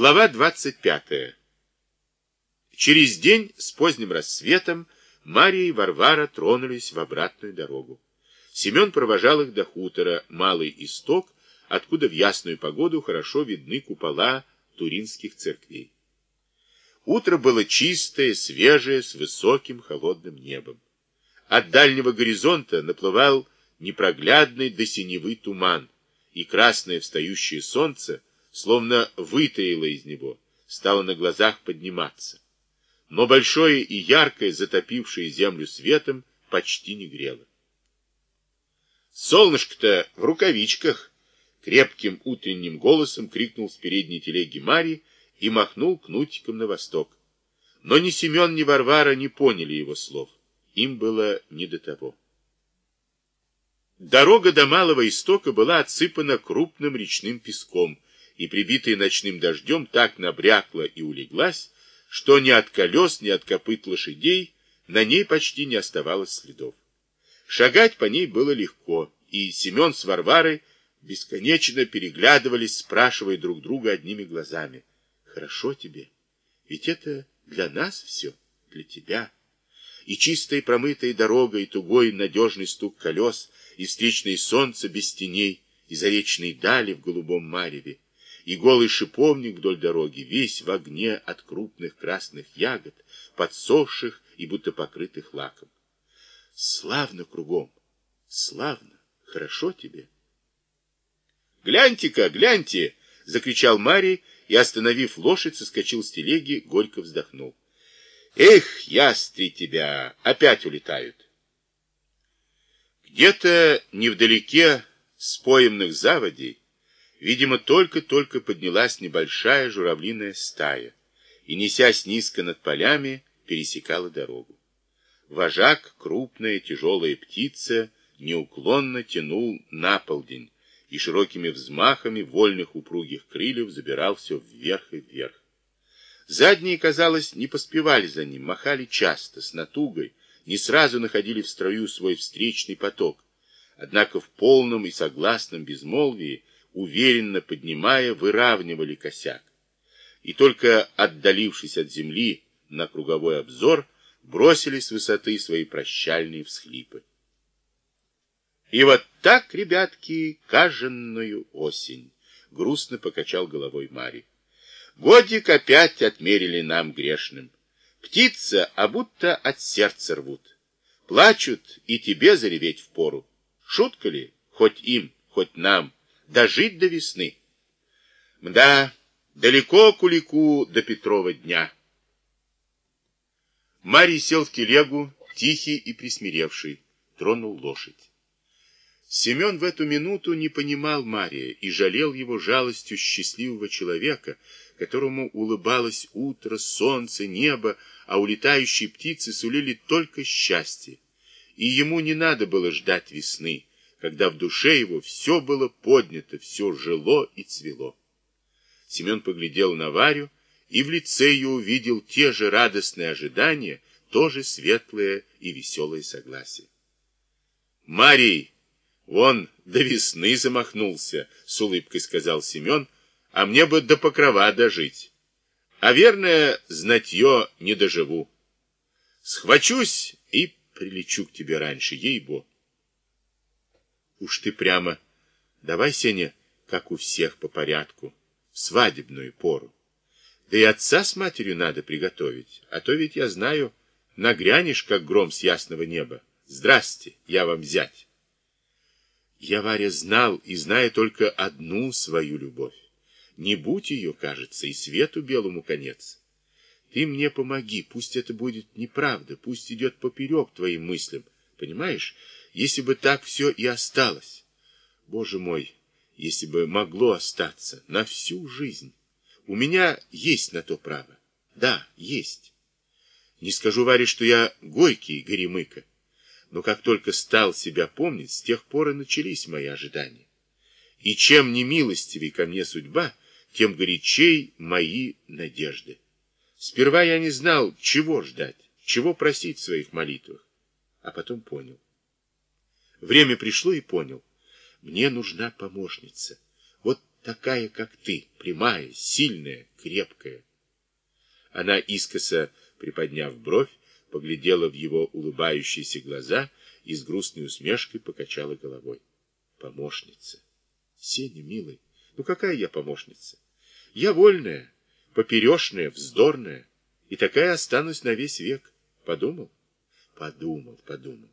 Глава 25. Через день с поздним рассветом Мария и Варвара тронулись в обратную дорогу. Семен провожал их до хутора Малый Исток, откуда в ясную погоду хорошо видны купола туринских церквей. Утро было чистое, свежее, с высоким холодным небом. От дальнего горизонта наплывал непроглядный до синевы туман, и красное встающее солнце словно вытаило из него, стало на глазах подниматься. Но большое и яркое, затопившее землю светом, почти не грело. Солнышко-то в рукавичках, крепким утренним голосом крикнул с передней телеги Марии и махнул кнутиком на восток. Но ни Семен, ни Варвара не поняли его слов. Им было не до того. Дорога до Малого Истока была отсыпана крупным речным песком, и, прибитая ночным дождем, так набрякла и улеглась, что ни от колес, ни от копыт лошадей на ней почти не оставалось следов. Шагать по ней было легко, и Семен с Варварой бесконечно переглядывались, спрашивая друг друга одними глазами. «Хорошо тебе? Ведь это для нас все, для тебя» и чистая промытая дорога, и тугой надежный стук колес, и встречное солнце без теней, и заречные дали в голубом мареве, и голый шиповник вдоль дороги, весь в огне от крупных красных ягод, подсохших и будто покрытых лаком. Славно кругом, славно, хорошо тебе. «Гляньте-ка, гляньте!» — закричал Марий и, остановив лошадь, соскочил с телеги, горько вздохнул. Эх, ястри тебя, опять улетают. Где-то невдалеке с поемных заводей, видимо, только-только поднялась небольшая журавлиная стая и, несясь низко над полями, пересекала дорогу. Вожак, крупная тяжелая птица, неуклонно тянул на полдень и широкими взмахами вольных упругих крыльев забирал все вверх и вверх. Задние, казалось, не поспевали за ним, махали часто, с натугой, не сразу находили в строю свой встречный поток. Однако в полном и согласном безмолвии, уверенно поднимая, выравнивали косяк. И только отдалившись от земли на круговой обзор, бросили с высоты свои прощальные всхлипы. И вот так, ребятки, каженную осень, грустно покачал головой Марий. Годик опять отмерили нам грешным. Птица, а будто от сердца рвут. Плачут, и тебе зареветь впору. Шутка ли, хоть им, хоть нам, дожить до весны? Мда, далеко кулику до Петрова дня. Марий сел в телегу, тихий и присмиревший, тронул лошадь. Семен в эту минуту не понимал Мария и жалел его жалостью счастливого человека, которому улыбалось утро, солнце, небо, а улетающие птицы сулили только счастье. И ему не надо было ждать весны, когда в душе его все было поднято, все жило и цвело. Семен поглядел на Варю и в лице ее увидел те же радостные ожидания, тоже светлое и веселое согласие. «Марий, вон до весны замахнулся», — с улыбкой сказал Семен, — а мне бы до покрова дожить. А верное, знатье не доживу. Схвачусь и прилечу к тебе раньше, ей-бо. Уж ты прямо, давай, Сеня, как у всех по порядку, в свадебную пору. Да и отца с матерью надо приготовить, а то ведь я знаю, нагрянешь, как гром с ясного неба. Здрасте, я вам зять. Я, Варя, знал и знаю только одну свою любовь. Не будь ее, кажется, и свету белому конец. Ты мне помоги, пусть это будет неправда, пусть идет поперек твоим мыслям, понимаешь? Если бы так все и осталось. Боже мой, если бы могло остаться на всю жизнь. У меня есть на то право. Да, есть. Не скажу Варе, что я горький горемыка, но как только стал себя помнить, с тех пор и начались мои ожидания. И чем не милостивей ко мне судьба, тем горячей мои надежды. Сперва я не знал, чего ждать, чего просить в своих молитвах, а потом понял. Время пришло и понял. Мне нужна помощница. Вот такая, как ты, прямая, сильная, крепкая. Она искоса, приподняв бровь, поглядела в его улыбающиеся глаза и с грустной усмешкой покачала головой. Помощница. Сеня, милый, ну какая я помощница? Я вольная, поперешная, вздорная, и такая останусь на весь век. Подумал? Подумал, подумал.